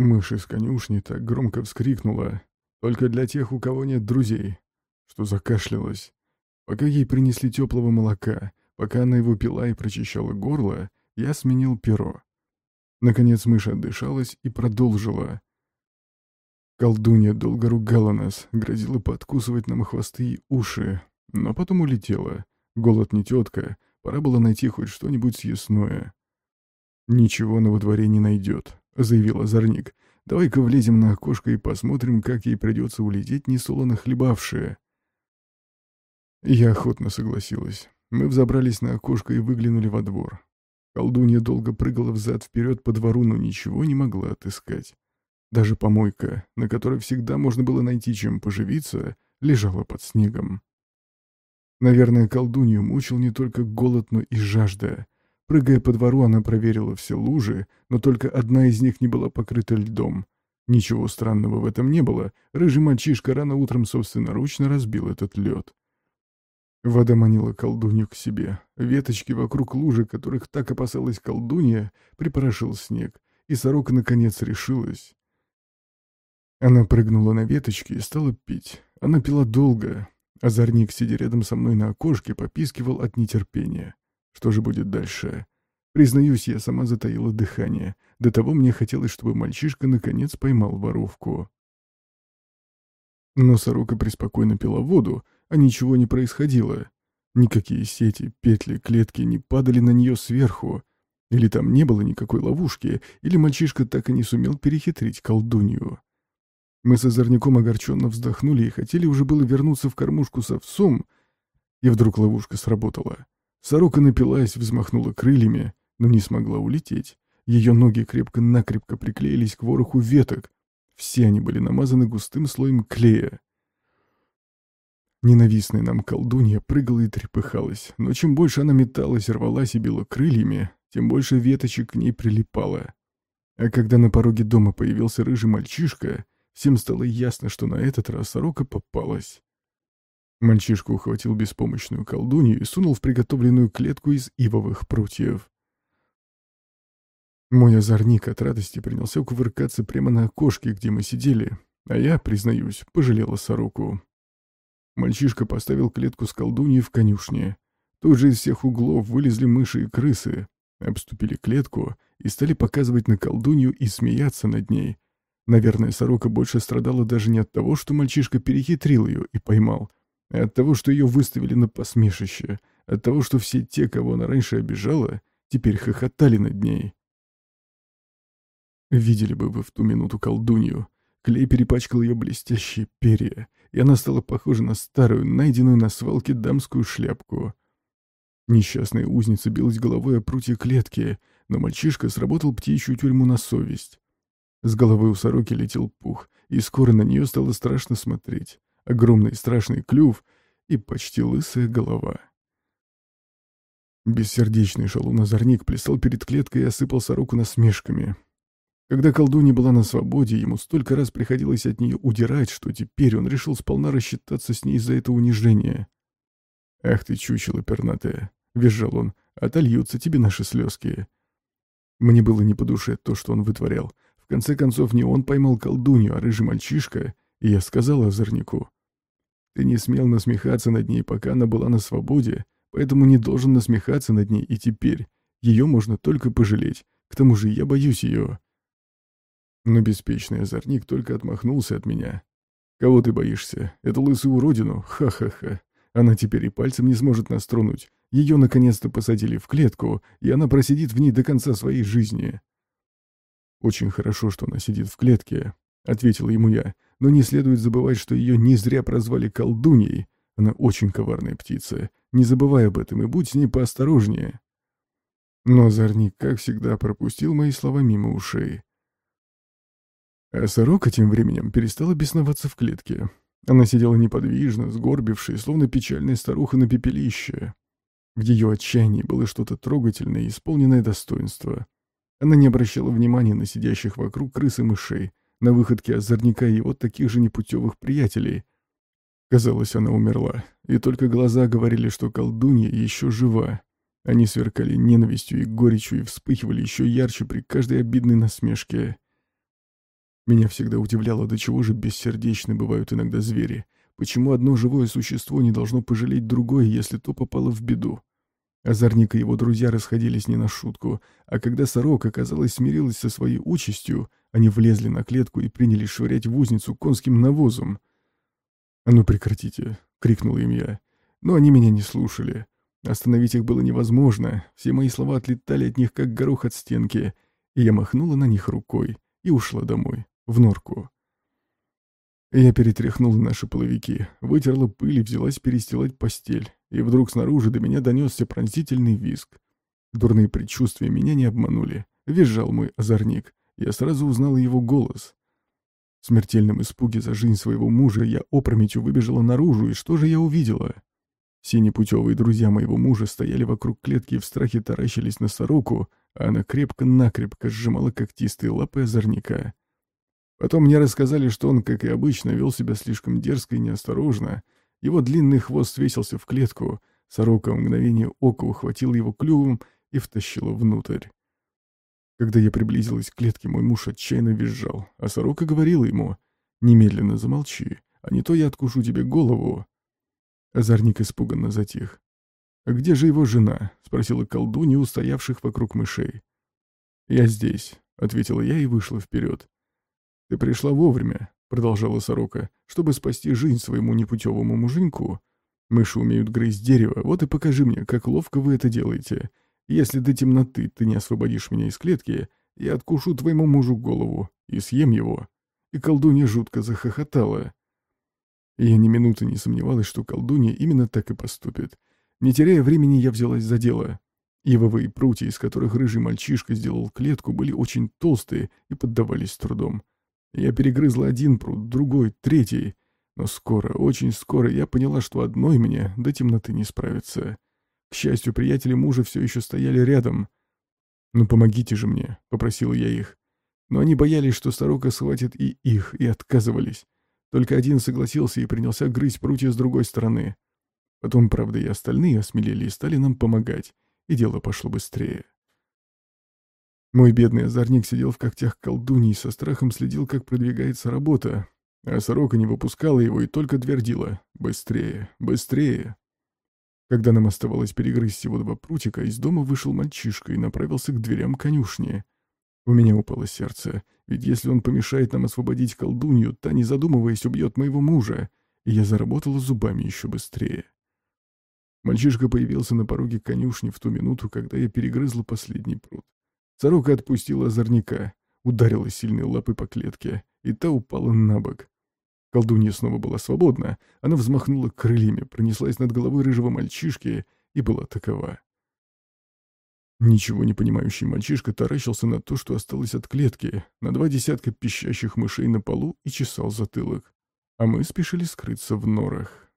Мышь из конюшни так громко вскрикнула, только для тех, у кого нет друзей, что закашлялась. Пока ей принесли теплого молока, пока она его пила и прочищала горло, я сменил перо. Наконец мышь отдышалась и продолжила. Колдунья долго ругала нас, грозила подкусывать нам хвосты и уши, но потом улетела. Голод не тетка, пора было найти хоть что-нибудь съестное. «Ничего она во дворе не найдет», — заявил озорник. «Давай-ка влезем на окошко и посмотрим, как ей придется улететь, несолоно хлебавшая». Я охотно согласилась. Мы взобрались на окошко и выглянули во двор. Колдунья долго прыгала взад-вперед по двору, но ничего не могла отыскать. Даже помойка, на которой всегда можно было найти чем поживиться, лежала под снегом. Наверное, колдунью мучил не только голод, но и жажда. Прыгая по двору, она проверила все лужи, но только одна из них не была покрыта льдом. Ничего странного в этом не было. Рыжий мальчишка рано утром собственноручно разбил этот лед. Вода манила колдунью к себе. Веточки вокруг лужи, которых так опасалась колдунья, припорошил снег, и сорока наконец решилась. Она прыгнула на веточки и стала пить. Она пила долго. Озорник, сидя рядом со мной на окошке, попискивал от нетерпения. Что же будет дальше? Признаюсь, я сама затаила дыхание. До того мне хотелось, чтобы мальчишка наконец поймал воровку. Но сорока преспокойно пила воду, а ничего не происходило. Никакие сети, петли, клетки не падали на нее сверху. Или там не было никакой ловушки, или мальчишка так и не сумел перехитрить колдунью. Мы с озорником огорченно вздохнули и хотели уже было вернуться в кормушку с овсом, и вдруг ловушка сработала. Сорока напилась, взмахнула крыльями, но не смогла улететь. Ее ноги крепко-накрепко приклеились к вороху веток. Все они были намазаны густым слоем клея. Ненавистная нам колдунья прыгала и трепыхалась, но чем больше она металась, рвалась и била крыльями, тем больше веточек к ней прилипало. А когда на пороге дома появился рыжий мальчишка, Всем стало ясно, что на этот раз сорока попалась. Мальчишка ухватил беспомощную колдунью и сунул в приготовленную клетку из ивовых прутьев. Мой озорник от радости принялся кувыркаться прямо на окошке, где мы сидели, а я, признаюсь, пожалела сороку. Мальчишка поставил клетку с колдуньей в конюшне. Тут же из всех углов вылезли мыши и крысы, обступили клетку и стали показывать на колдунью и смеяться над ней, Наверное, сорока больше страдала даже не от того, что мальчишка перехитрил ее и поймал, а от того, что ее выставили на посмешище, от того, что все те, кого она раньше обижала, теперь хохотали над ней. Видели бы вы в ту минуту колдунью. Клей перепачкал ее блестящие перья, и она стала похожа на старую, найденную на свалке дамскую шляпку. Несчастная узница билась головой о прутье клетки, но мальчишка сработал птичью тюрьму на совесть. С головы у сороки летел пух, и скоро на нее стало страшно смотреть. Огромный страшный клюв и почти лысая голова. Бессердечный шалун-озорник плясал перед клеткой и осыпал сороку насмешками. Когда колдунья была на свободе, ему столько раз приходилось от нее удирать, что теперь он решил сполна рассчитаться с ней за это унижение. «Ах ты, чучело пернатое!» — визжал он. «Отольются тебе наши слезки!» Мне было не по душе то, что он вытворял конце концов, не он поймал колдунью, а рыжий мальчишка, и я сказал озорнику. Ты не смел насмехаться над ней, пока она была на свободе, поэтому не должен насмехаться над ней и теперь. Ее можно только пожалеть, к тому же я боюсь ее. Но беспечный озорник только отмахнулся от меня. «Кого ты боишься? Это лысую уродину? Ха-ха-ха. Она теперь и пальцем не сможет нас тронуть. Ее наконец-то посадили в клетку, и она просидит в ней до конца своей жизни». «Очень хорошо, что она сидит в клетке», — ответил ему я. «Но не следует забывать, что ее не зря прозвали колдуньей. Она очень коварная птица. Не забывай об этом и будь с ней поосторожнее». Но озорник, как всегда, пропустил мои слова мимо ушей. А сорока тем временем перестала бесноваться в клетке. Она сидела неподвижно, сгорбившая, словно печальная старуха на пепелище. В ее отчаянии было что-то трогательное и исполненное достоинство. Она не обращала внимания на сидящих вокруг крыс и мышей, на выходке озорника и его таких же непутевых приятелей. Казалось, она умерла, и только глаза говорили, что колдунья еще жива. Они сверкали ненавистью и горечью и вспыхивали еще ярче при каждой обидной насмешке. Меня всегда удивляло, до чего же бессердечны бывают иногда звери. Почему одно живое существо не должно пожалеть другое, если то попало в беду? Озорник и его друзья расходились не на шутку, а когда сорока, казалось, смирилась со своей участью, они влезли на клетку и принялись швырять в узницу конским навозом. «А ну прекратите!» — крикнул им я. Но они меня не слушали. Остановить их было невозможно, все мои слова отлетали от них, как горох от стенки, и я махнула на них рукой и ушла домой, в норку. Я перетряхнула наши половики, вытерла пыль и взялась перестилать постель, и вдруг снаружи до меня донесся пронзительный визг. Дурные предчувствия меня не обманули. Визжал мой озорник. Я сразу узнала его голос. В смертельном испуге за жизнь своего мужа я опрометью выбежала наружу, и что же я увидела? Все непутевые друзья моего мужа стояли вокруг клетки и в страхе таращились на сороку, а она крепко-накрепко сжимала когтистые лапы озорника. Потом мне рассказали, что он, как и обычно, вел себя слишком дерзко и неосторожно. Его длинный хвост свесился в клетку, сорока в мгновение ока ухватила его клювом и втащила внутрь. Когда я приблизилась к клетке, мой муж отчаянно визжал, а сорока говорила ему «Немедленно замолчи, а не то я откушу тебе голову». Озорник испуганно затих. «А где же его жена?» — спросила колдунья, устоявших вокруг мышей. «Я здесь», — ответила я и вышла вперед. «Ты пришла вовремя», — продолжала сорока, «чтобы спасти жизнь своему непутевому муженьку. Мыши умеют грызть дерево, вот и покажи мне, как ловко вы это делаете. Если до темноты ты не освободишь меня из клетки, я откушу твоему мужу голову и съем его». И колдунья жутко захохотала. я ни минуты не сомневалась, что колдунья именно так и поступит. Не теряя времени, я взялась за дело. Ивовые прутья, из которых рыжий мальчишка сделал клетку, были очень толстые и поддавались трудом. Я перегрызла один пруд, другой, третий. Но скоро, очень скоро я поняла, что одной мне до темноты не справиться. К счастью, приятели мужа все еще стояли рядом. «Ну помогите же мне», — попросил я их. Но они боялись, что сорока схватит и их, и отказывались. Только один согласился и принялся грызть прутья с другой стороны. Потом, правда, и остальные осмелели и стали нам помогать, и дело пошло быстрее. Мой бедный озорник сидел в когтях колдуньи и со страхом следил, как продвигается работа, а сорока не выпускала его и только твердила «Быстрее, быстрее!». Когда нам оставалось перегрызть всего два прутика, из дома вышел мальчишка и направился к дверям конюшни. У меня упало сердце, ведь если он помешает нам освободить колдунью, та, не задумываясь, убьет моего мужа, и я заработала зубами еще быстрее. Мальчишка появился на пороге конюшни в ту минуту, когда я перегрызла последний пруд. Сорока отпустила озорника, ударила сильной лапой по клетке, и та упала на бок. Колдунья снова была свободна, она взмахнула крыльями, пронеслась над головой рыжего мальчишки и была такова. Ничего не понимающий мальчишка таращился на то, что осталось от клетки, на два десятка пищащих мышей на полу и чесал затылок. А мы спешили скрыться в норах.